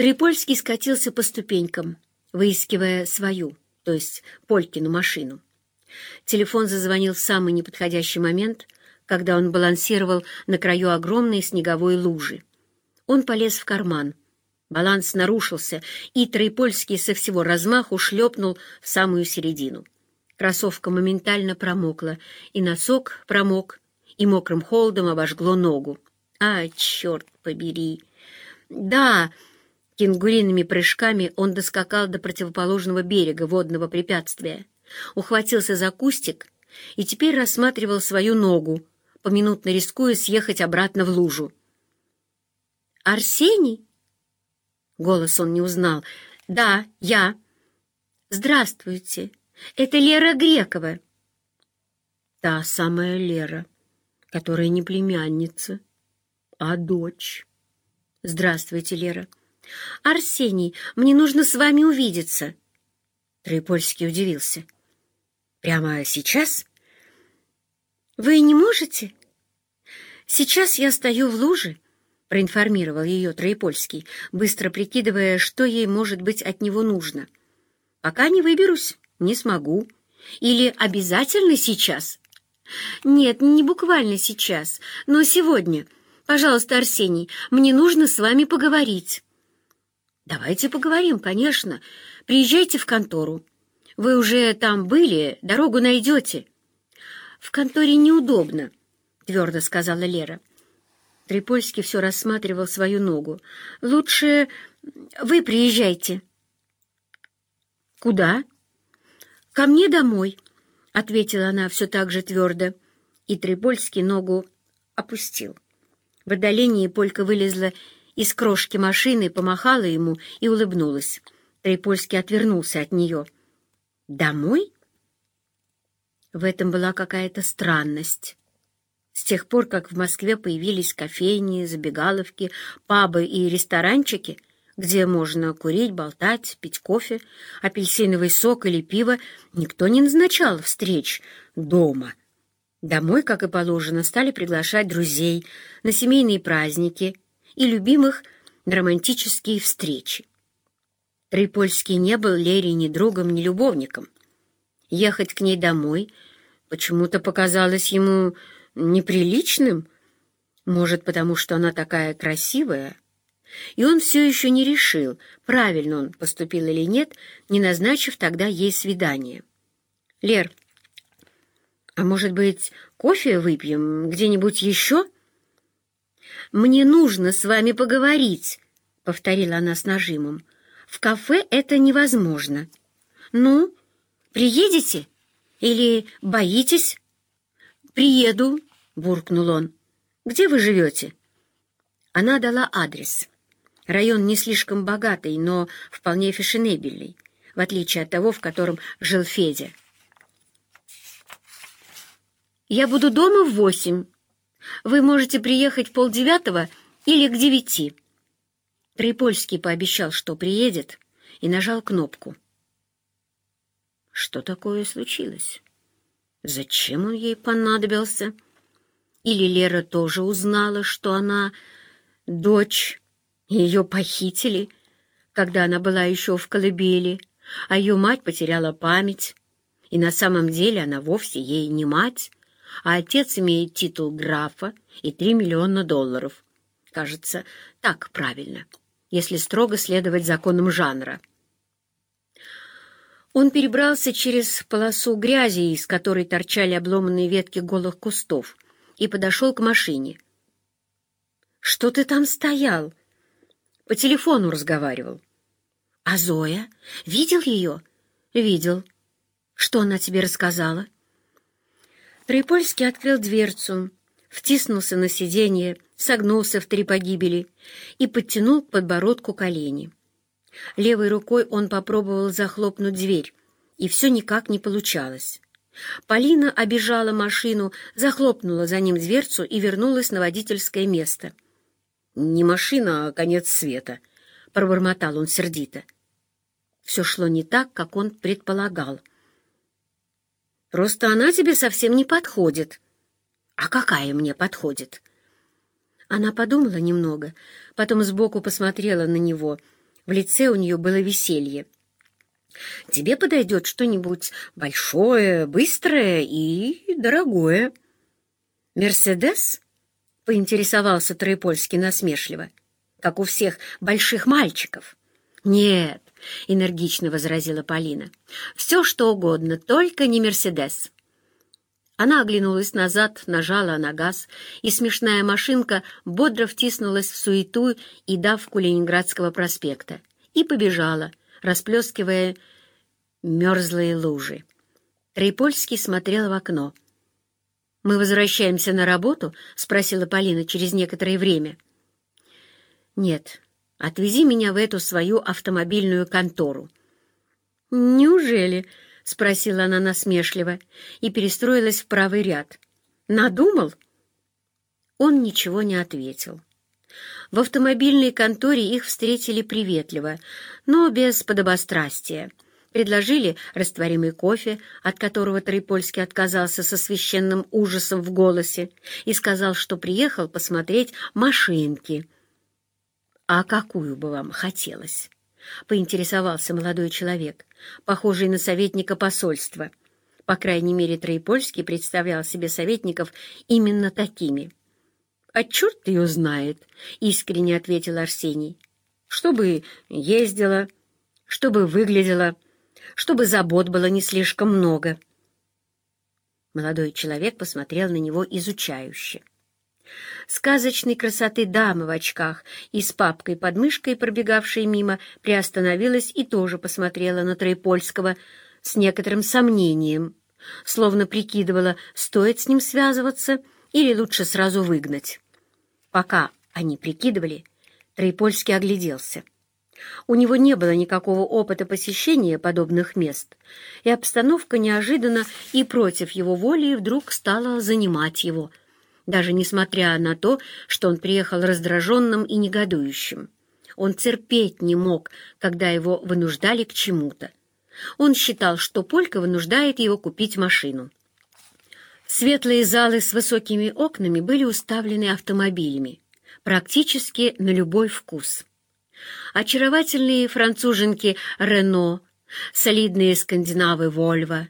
Трипольский скатился по ступенькам, выискивая свою, то есть Полькину машину. Телефон зазвонил в самый неподходящий момент, когда он балансировал на краю огромной снеговой лужи. Он полез в карман. Баланс нарушился, и Троепольский со всего размаху шлепнул в самую середину. Кроссовка моментально промокла, и носок промок, и мокрым холодом обожгло ногу. А, черт побери! Да, кенгуриными прыжками он доскакал до противоположного берега водного препятствия, ухватился за кустик и теперь рассматривал свою ногу, поминутно рискуя съехать обратно в лужу. «Арсений?» Голос он не узнал. «Да, я». «Здравствуйте. Это Лера Грекова». «Та самая Лера, которая не племянница, а дочь». «Здравствуйте, Лера». «Арсений, мне нужно с вами увидеться». Троепольский удивился. «Прямо сейчас?» «Вы не можете?» «Сейчас я стою в луже», — проинформировал ее Троепольский, быстро прикидывая, что ей может быть от него нужно. «Пока не выберусь, не смогу. Или обязательно сейчас?» «Нет, не буквально сейчас, но сегодня. Пожалуйста, Арсений, мне нужно с вами поговорить». «Давайте поговорим, конечно. Приезжайте в контору. Вы уже там были, дорогу найдете». «В конторе неудобно», — твердо сказала Лера. Трипольский все рассматривал свою ногу. «Лучше вы приезжайте». «Куда?» «Ко мне домой», — ответила она все так же твердо, и Трипольский ногу опустил. В отдалении Полька вылезла из крошки машины, помахала ему и улыбнулась. Трипольский отвернулся от нее. «Домой?» В этом была какая-то странность. С тех пор, как в Москве появились кофейни, забегаловки, пабы и ресторанчики, где можно курить, болтать, пить кофе, апельсиновый сок или пиво, никто не назначал встреч дома. Домой, как и положено, стали приглашать друзей на семейные праздники и любимых романтические встречи. Трипольский не был Лере ни другом, ни любовником — Ехать к ней домой почему-то показалось ему неприличным, может, потому что она такая красивая. И он все еще не решил, правильно он поступил или нет, не назначив тогда ей свидание. «Лер, а может быть, кофе выпьем где-нибудь еще?» «Мне нужно с вами поговорить», — повторила она с нажимом. «В кафе это невозможно». «Ну, Приедете? Или боитесь?» «Приеду», — буркнул он. «Где вы живете?» Она дала адрес. Район не слишком богатый, но вполне фешенебельный, в отличие от того, в котором жил Федя. «Я буду дома в восемь. Вы можете приехать полдевятого или к девяти». Трипольский пообещал, что приедет, и нажал кнопку. Что такое случилось? Зачем он ей понадобился? Или Лера тоже узнала, что она дочь, ее похитили, когда она была еще в колыбели, а ее мать потеряла память, и на самом деле она вовсе ей не мать, а отец имеет титул графа и три миллиона долларов. Кажется, так правильно, если строго следовать законам жанра. Он перебрался через полосу грязи, из которой торчали обломанные ветки голых кустов, и подошел к машине. «Что ты там стоял?» «По телефону разговаривал». «А Зоя? Видел ее?» «Видел. Что она тебе рассказала?» Трипольский открыл дверцу, втиснулся на сиденье, согнулся в три погибели и подтянул к подбородку колени. Левой рукой он попробовал захлопнуть дверь, и все никак не получалось. Полина обижала машину, захлопнула за ним дверцу и вернулась на водительское место. «Не машина, а конец света», — пробормотал он сердито. Все шло не так, как он предполагал. «Просто она тебе совсем не подходит». «А какая мне подходит?» Она подумала немного, потом сбоку посмотрела на него — В лице у нее было веселье. «Тебе подойдет что-нибудь большое, быстрое и дорогое». «Мерседес?» — поинтересовался Троепольский насмешливо, как у всех больших мальчиков. «Нет», — энергично возразила Полина, — «все что угодно, только не Мерседес». Она оглянулась назад, нажала на газ, и смешная машинка бодро втиснулась в суету и давку Ленинградского проспекта и побежала, расплескивая мерзлые лужи. Трипольский смотрел в окно. «Мы возвращаемся на работу?» — спросила Полина через некоторое время. «Нет, отвези меня в эту свою автомобильную контору». «Неужели?» — спросила она насмешливо и перестроилась в правый ряд. «Надумал?» Он ничего не ответил. В автомобильной конторе их встретили приветливо, но без подобострастия. Предложили растворимый кофе, от которого Трипольский отказался со священным ужасом в голосе и сказал, что приехал посмотреть машинки. «А какую бы вам хотелось?» — поинтересовался молодой человек, похожий на советника посольства. По крайней мере, Троепольский представлял себе советников именно такими. «А черт ее знает!» — искренне ответил Арсений. «Чтобы ездила, чтобы выглядела, чтобы забот было не слишком много». Молодой человек посмотрел на него изучающе сказочной красоты дамы в очках и с папкой под мышкой, пробегавшей мимо, приостановилась и тоже посмотрела на Троепольского с некоторым сомнением, словно прикидывала, стоит с ним связываться или лучше сразу выгнать. Пока они прикидывали, Троепольский огляделся. У него не было никакого опыта посещения подобных мест, и обстановка неожиданно и против его воли вдруг стала занимать его — даже несмотря на то, что он приехал раздраженным и негодующим. Он терпеть не мог, когда его вынуждали к чему-то. Он считал, что Полька вынуждает его купить машину. Светлые залы с высокими окнами были уставлены автомобилями, практически на любой вкус. Очаровательные француженки «Рено», солидные скандинавы «Вольво»,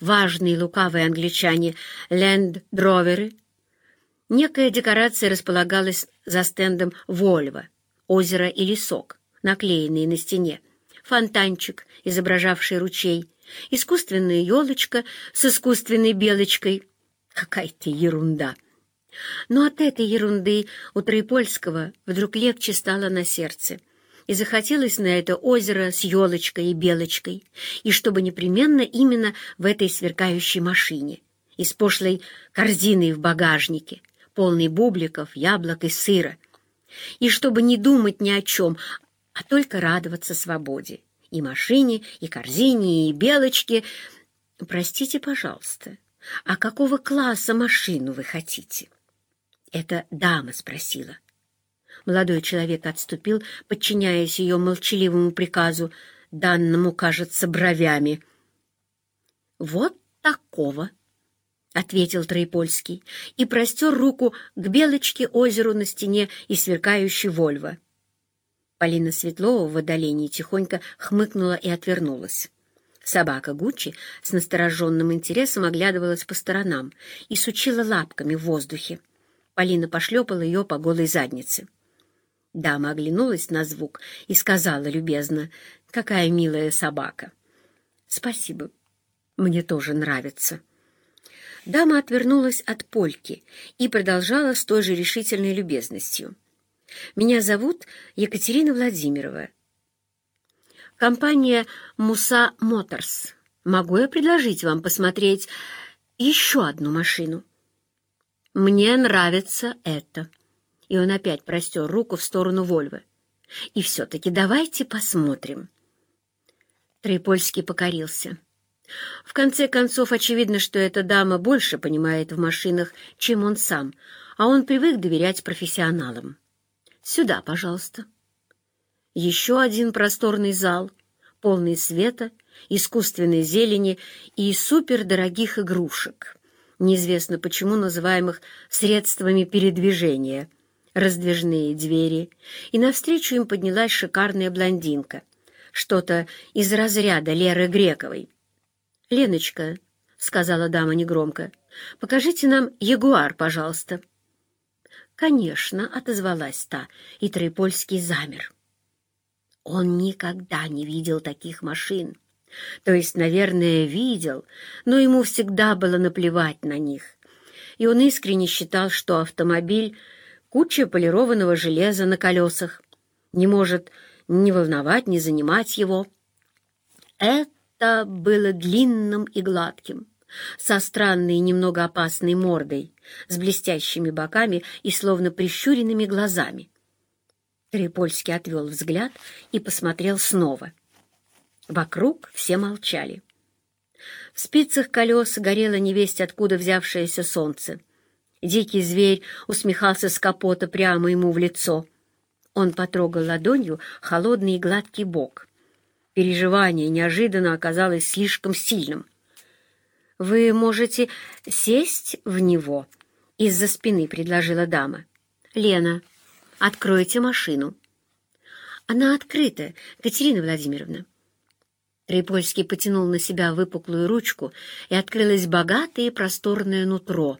важные лукавые англичане «Ленд-Дроверы», Некая декорация располагалась за стендом «Вольво», озеро и лесок, наклеенные на стене, фонтанчик, изображавший ручей, искусственная елочка с искусственной белочкой. Какая-то ерунда. Но от этой ерунды у Троепольского вдруг легче стало на сердце, и захотелось на это озеро с елочкой и белочкой, и чтобы непременно именно в этой сверкающей машине, и с пошлой корзиной в багажнике, полный бубликов, яблок и сыра. И чтобы не думать ни о чем, а только радоваться свободе. И машине, и корзине, и белочке. Простите, пожалуйста, а какого класса машину вы хотите? Это дама спросила. Молодой человек отступил, подчиняясь ее молчаливому приказу, данному, кажется, бровями. «Вот такого!» — ответил Троепольский и простер руку к белочке озеру на стене и сверкающей Вольво. Полина Светлова в отдалении тихонько хмыкнула и отвернулась. Собака Гуччи с настороженным интересом оглядывалась по сторонам и сучила лапками в воздухе. Полина пошлепала ее по голой заднице. Дама оглянулась на звук и сказала любезно, «Какая милая собака!» «Спасибо, мне тоже нравится». Дама отвернулась от польки и продолжала с той же решительной любезностью. «Меня зовут Екатерина Владимирова. Компания «Муса Моторс». Могу я предложить вам посмотреть еще одну машину?» «Мне нравится это». И он опять простер руку в сторону Вольвы. «И все-таки давайте посмотрим». Трипольский покорился. В конце концов, очевидно, что эта дама больше понимает в машинах, чем он сам, а он привык доверять профессионалам. «Сюда, пожалуйста». Еще один просторный зал, полный света, искусственной зелени и супердорогих игрушек, неизвестно почему называемых средствами передвижения, раздвижные двери, и навстречу им поднялась шикарная блондинка, что-то из разряда Леры Грековой. «Леночка», — сказала дама негромко, — «покажите нам ягуар, пожалуйста». «Конечно», — отозвалась та, и Троепольский замер. Он никогда не видел таких машин. То есть, наверное, видел, но ему всегда было наплевать на них. И он искренне считал, что автомобиль — куча полированного железа на колесах, не может ни волновать, ни занимать его. Это было длинным и гладким, со странной и немного опасной мордой, с блестящими боками и словно прищуренными глазами. Трипольский отвел взгляд и посмотрел снова. Вокруг все молчали. В спицах колес горело невесть, откуда взявшееся солнце. Дикий зверь усмехался с капота прямо ему в лицо. Он потрогал ладонью холодный и гладкий бок. Переживание неожиданно оказалось слишком сильным. «Вы можете сесть в него?» — из-за спины предложила дама. «Лена, откройте машину». «Она открыта, Катерина Владимировна». Трипольский потянул на себя выпуклую ручку, и открылось богатое и просторное нутро,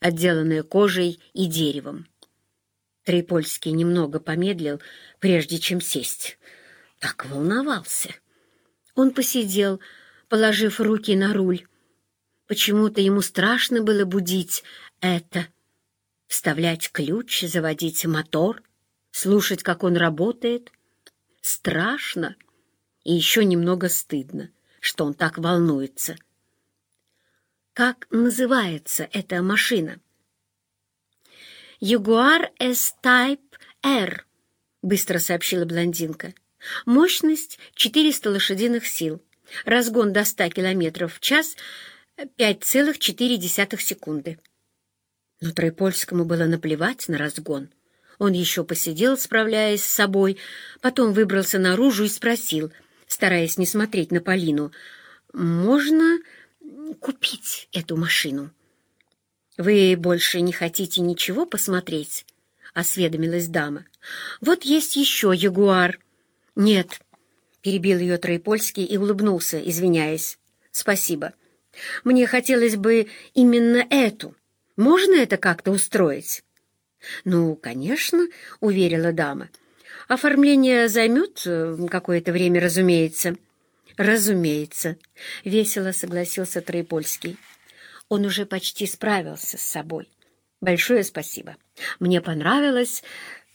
отделанное кожей и деревом. Трипольский немного помедлил, прежде чем сесть. Так волновался. Он посидел, положив руки на руль. Почему-то ему страшно было будить это. Вставлять ключ, заводить мотор, слушать, как он работает. Страшно и еще немного стыдно, что он так волнуется. Как называется эта машина? «Ягуар S-Type R», — быстро сообщила блондинка. «Мощность 400 лошадиных сил. Разгон до 100 км в час — 5,4 секунды». Но Троепольскому было наплевать на разгон. Он еще посидел, справляясь с собой, потом выбрался наружу и спросил — стараясь не смотреть на Полину. «Можно купить эту машину?» «Вы больше не хотите ничего посмотреть?» — осведомилась дама. «Вот есть еще ягуар». «Нет», — перебил ее Троепольский и улыбнулся, извиняясь. «Спасибо. Мне хотелось бы именно эту. Можно это как-то устроить?» «Ну, конечно», — уверила дама. Оформление займет какое-то время, разумеется. Разумеется, весело согласился Троепольский. Он уже почти справился с собой. Большое спасибо. Мне понравилась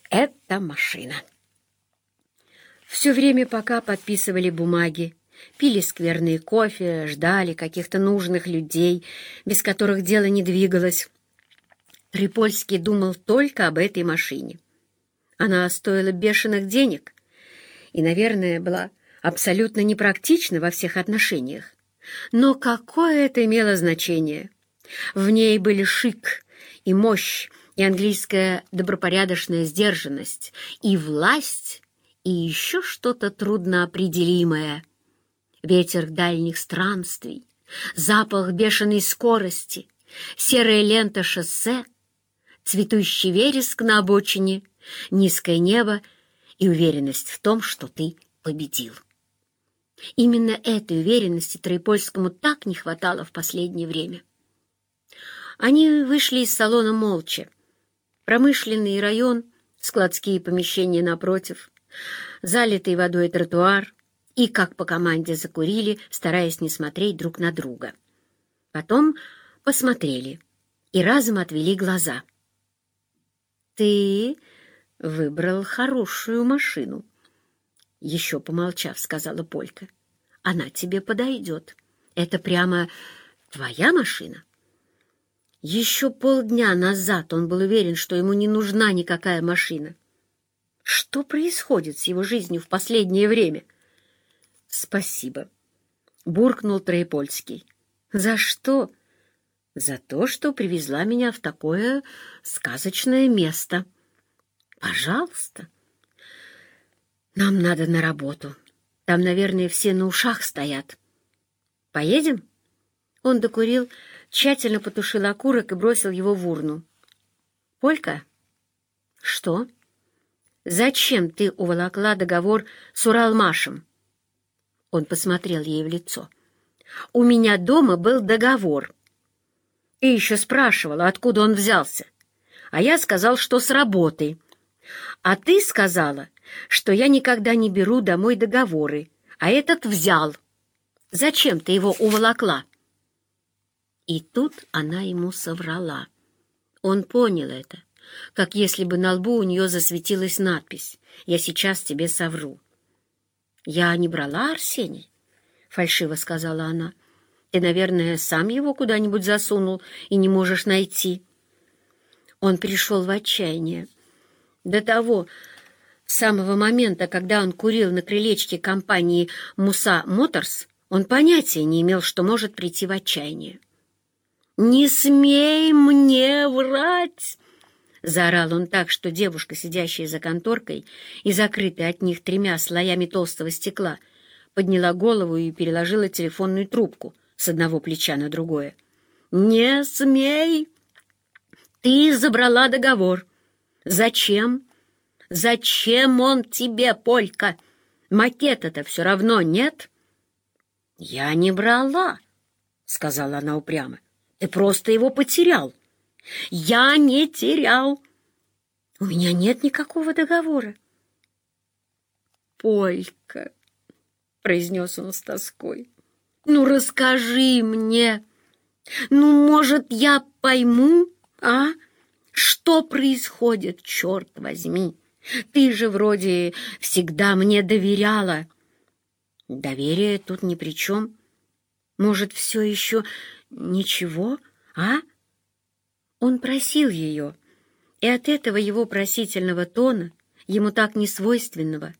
эта машина. Все время, пока подписывали бумаги, пили скверный кофе, ждали каких-то нужных людей, без которых дело не двигалось, Трипольский думал только об этой машине. Она стоила бешеных денег и, наверное, была абсолютно непрактична во всех отношениях. Но какое это имело значение? В ней были шик и мощь, и английская добропорядочная сдержанность, и власть, и еще что-то трудноопределимое. Ветер дальних странствий, запах бешеной скорости, серая лента шоссе, цветущий вереск на обочине — низкое небо и уверенность в том, что ты победил. Именно этой уверенности Троепольскому так не хватало в последнее время. Они вышли из салона молча. Промышленный район, складские помещения напротив, залитый водой тротуар и, как по команде, закурили, стараясь не смотреть друг на друга. Потом посмотрели и разом отвели глаза. «Ты выбрал хорошую машину. Еще помолчав, сказала Полька. Она тебе подойдет. Это прямо твоя машина? Еще полдня назад он был уверен, что ему не нужна никакая машина. Что происходит с его жизнью в последнее время? Спасибо, буркнул Троепольский. За что? За то, что привезла меня в такое сказочное место. Пожалуйста. Нам надо на работу. Там, наверное, все на ушах стоят. Поедем? Он докурил, тщательно потушил окурок и бросил его в урну. Полька? «Что? Зачем ты уволокла договор с Уралмашем?» Он посмотрел ей в лицо. «У меня дома был договор». И еще спрашивала, откуда он взялся. А я сказал, что с работы. А ты сказала, что я никогда не беру домой договоры, а этот взял. Зачем ты его уволокла?» И тут она ему соврала. Он понял это, как если бы на лбу у нее засветилась надпись «Я сейчас тебе совру». «Я не брала Арсений», — фальшиво сказала она. «Ты, наверное, сам его куда-нибудь засунул и не можешь найти». Он пришел в отчаяние. До того самого момента, когда он курил на крылечке компании «Муса Моторс», он понятия не имел, что может прийти в отчаяние. «Не смей мне врать!» Заорал он так, что девушка, сидящая за конторкой и закрытая от них тремя слоями толстого стекла, подняла голову и переложила телефонную трубку с одного плеча на другое. «Не смей! Ты забрала договор. Зачем? Зачем он тебе, Полька? Макета-то все равно нет?» «Я не брала», — сказала она упрямо. «Ты просто его потерял». «Я не терял. У меня нет никакого договора». «Полька», — произнес он с тоской, — «ну расскажи мне. Ну, может, я пойму, а? Что происходит, черт возьми? Ты же вроде всегда мне доверяла». Доверие тут ни при чем. Может, все еще ничего, а? Он просил ее, и от этого его просительного тона, ему так несвойственного,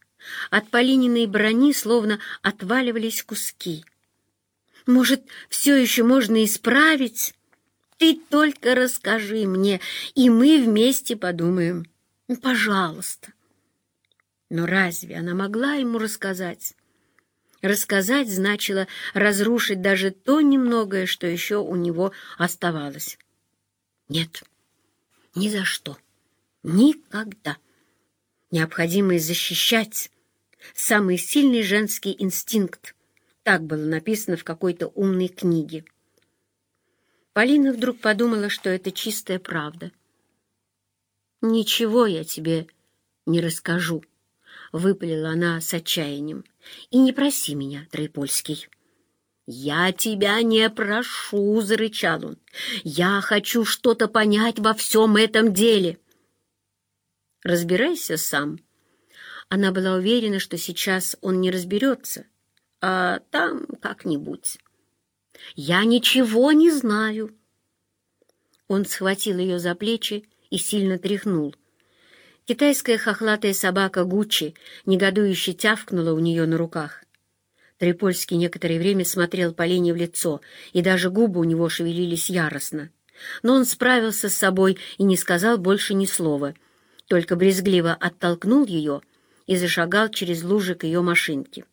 от Полининой брони словно отваливались куски. Может, все еще можно исправить? Ты только расскажи мне, и мы вместе подумаем. Ну, пожалуйста. Но разве она могла ему рассказать? Рассказать значило разрушить даже то немногое, что еще у него оставалось. Нет, ни за что, никогда. Необходимость защищать самый сильный женский инстинкт. Так было написано в какой-то умной книге. Полина вдруг подумала, что это чистая правда. «Ничего я тебе не расскажу», — выпалила она с отчаянием. И не проси меня, Троепольский. «Я тебя не прошу», — зарычал он. «Я хочу что-то понять во всем этом деле». «Разбирайся сам». Она была уверена, что сейчас он не разберется, а там как-нибудь. «Я ничего не знаю». Он схватил ее за плечи и сильно тряхнул. Китайская хохлатая собака Гуччи негодующе тявкнула у нее на руках. Трипольский некоторое время смотрел Полине в лицо, и даже губы у него шевелились яростно. Но он справился с собой и не сказал больше ни слова, только брезгливо оттолкнул ее и зашагал через лужи к ее машинке.